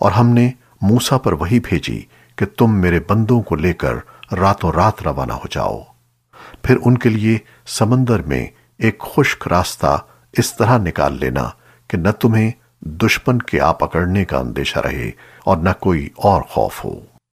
और हमने मूसा पर वही भेजी कि तुम मेरे बंदों को लेकर रातों रात रवाना हो जाओ। फिर उनके लिए समंदर में एक खुश्क रास्ता इस तरह निकाल लेना कि न तुम्हें दुश्मन के आ पकड़ने का अंदेशा रहे और न कोई और खौफ हो।